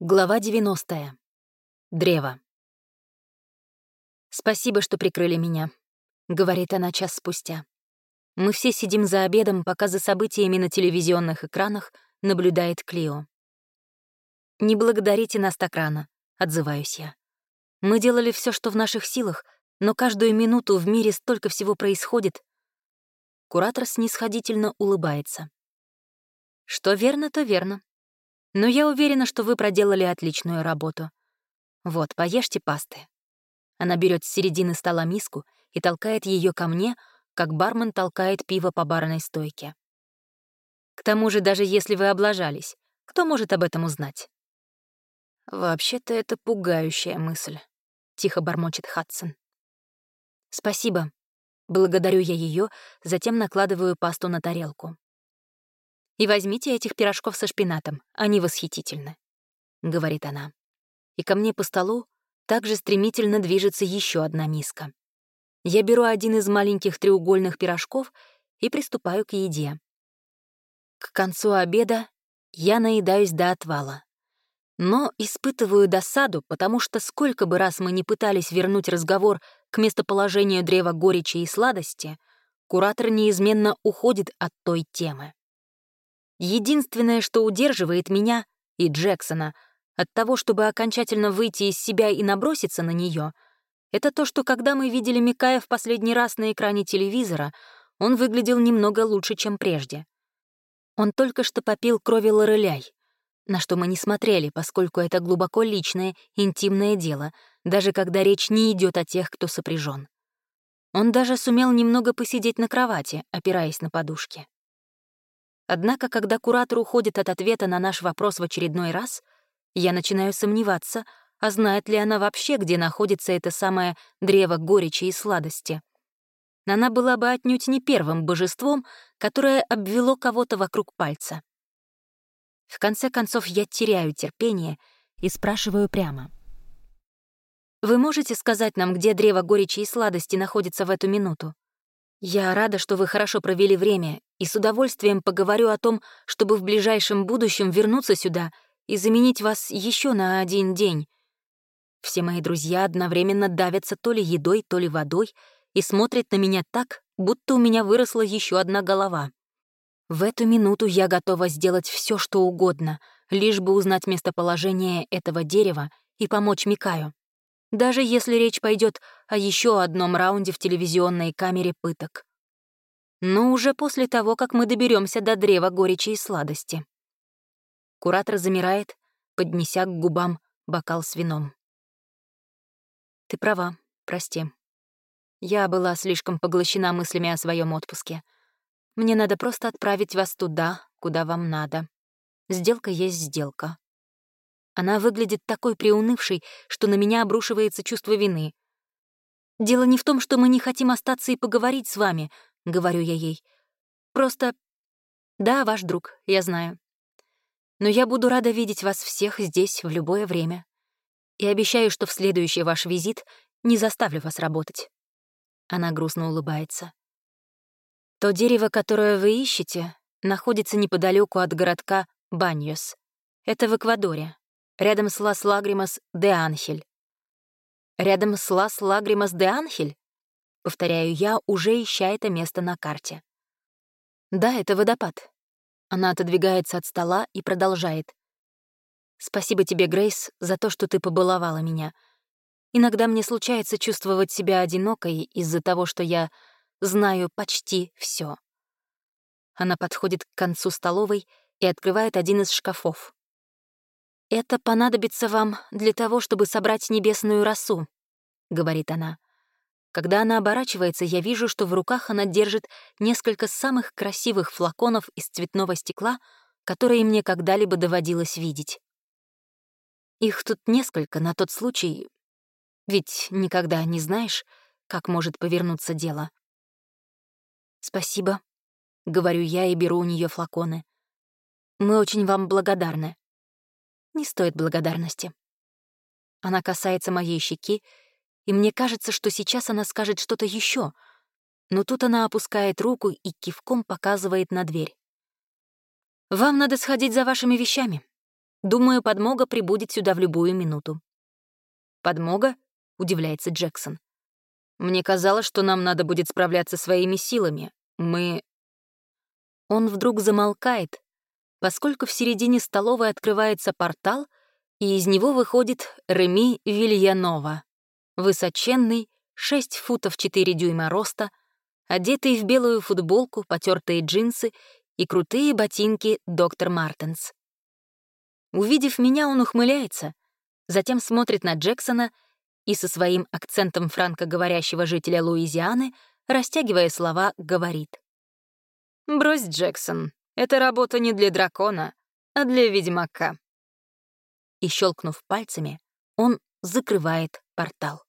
Глава 90. Древо. «Спасибо, что прикрыли меня», — говорит она час спустя. Мы все сидим за обедом, пока за событиями на телевизионных экранах наблюдает Клио. «Не благодарите нас так рано», — отзываюсь я. «Мы делали все, что в наших силах, но каждую минуту в мире столько всего происходит». Куратор снисходительно улыбается. «Что верно, то верно. Но я уверена, что вы проделали отличную работу. Вот, поешьте пасты». Она берет с середины стола миску и толкает ее ко мне, как бармен толкает пиво по барной стойке. К тому же, даже если вы облажались, кто может об этом узнать? «Вообще-то это пугающая мысль», — тихо бормочет Хадсон. «Спасибо». Благодарю я ее, затем накладываю пасту на тарелку. И возьмите этих пирожков со шпинатом, они восхитительны», — говорит она. И ко мне по столу также стремительно движется еще одна миска. Я беру один из маленьких треугольных пирожков и приступаю к еде. К концу обеда я наедаюсь до отвала. Но испытываю досаду, потому что сколько бы раз мы не пытались вернуть разговор к местоположению древа горечи и сладости, куратор неизменно уходит от той темы. Единственное, что удерживает меня и Джексона от того, чтобы окончательно выйти из себя и наброситься на нее, это то, что когда мы видели Микая в последний раз на экране телевизора, он выглядел немного лучше, чем прежде. Он только что попил крови лореляй, на что мы не смотрели, поскольку это глубоко личное, интимное дело, даже когда речь не идет о тех, кто сопряжен. Он даже сумел немного посидеть на кровати, опираясь на подушки. Однако, когда куратор уходит от ответа на наш вопрос в очередной раз, я начинаю сомневаться, а знает ли она вообще, где находится это самое древо горечи и сладости. Она была бы отнюдь не первым божеством, которое обвело кого-то вокруг пальца. В конце концов, я теряю терпение и спрашиваю прямо. «Вы можете сказать нам, где древо горечи и сладости находится в эту минуту?» Я рада, что вы хорошо провели время, и с удовольствием поговорю о том, чтобы в ближайшем будущем вернуться сюда и заменить вас еще на один день. Все мои друзья одновременно давятся то ли едой, то ли водой и смотрят на меня так, будто у меня выросла еще одна голова. В эту минуту я готова сделать все, что угодно, лишь бы узнать местоположение этого дерева и помочь Микаю даже если речь пойдет о еще одном раунде в телевизионной камере пыток. Но уже после того, как мы доберемся до древа горечи и сладости. Куратор замирает, поднеся к губам бокал с вином. «Ты права, прости. Я была слишком поглощена мыслями о своем отпуске. Мне надо просто отправить вас туда, куда вам надо. Сделка есть сделка. Она выглядит такой приунывшей, что на меня обрушивается чувство вины. «Дело не в том, что мы не хотим остаться и поговорить с вами», — говорю я ей. «Просто... Да, ваш друг, я знаю. Но я буду рада видеть вас всех здесь в любое время. И обещаю, что в следующий ваш визит не заставлю вас работать». Она грустно улыбается. То дерево, которое вы ищете, находится неподалеку от городка Баньос. Это в Эквадоре рядом с Лас Лагримас де Анхель. Рядом с Лас Лагримас де Анхель? Повторяю я, уже ища это место на карте. Да, это водопад. Она отодвигается от стола и продолжает. Спасибо тебе, Грейс, за то, что ты побаловала меня. Иногда мне случается чувствовать себя одинокой из-за того, что я знаю почти все. Она подходит к концу столовой и открывает один из шкафов. «Это понадобится вам для того, чтобы собрать небесную росу», — говорит она. Когда она оборачивается, я вижу, что в руках она держит несколько самых красивых флаконов из цветного стекла, которые мне когда-либо доводилось видеть. Их тут несколько на тот случай, ведь никогда не знаешь, как может повернуться дело. «Спасибо», — говорю я и беру у нее флаконы. «Мы очень вам благодарны». Не стоит благодарности. Она касается моей щеки, и мне кажется, что сейчас она скажет что-то еще, но тут она опускает руку и кивком показывает на дверь. «Вам надо сходить за вашими вещами. Думаю, подмога прибудет сюда в любую минуту». «Подмога?» — удивляется Джексон. «Мне казалось, что нам надо будет справляться своими силами. Мы...» Он вдруг замолкает, поскольку в середине столовой открывается портал, и из него выходит Реми Вильянова, высоченный, 6 футов 4 дюйма роста, одетый в белую футболку, потертые джинсы и крутые ботинки доктор Мартенс. Увидев меня, он ухмыляется, затем смотрит на Джексона и со своим акцентом франкоговорящего жителя Луизианы, растягивая слова, говорит. «Брось, Джексон, эта работа не для дракона, а для ведьмака». И, щелкнув пальцами, он закрывает портал.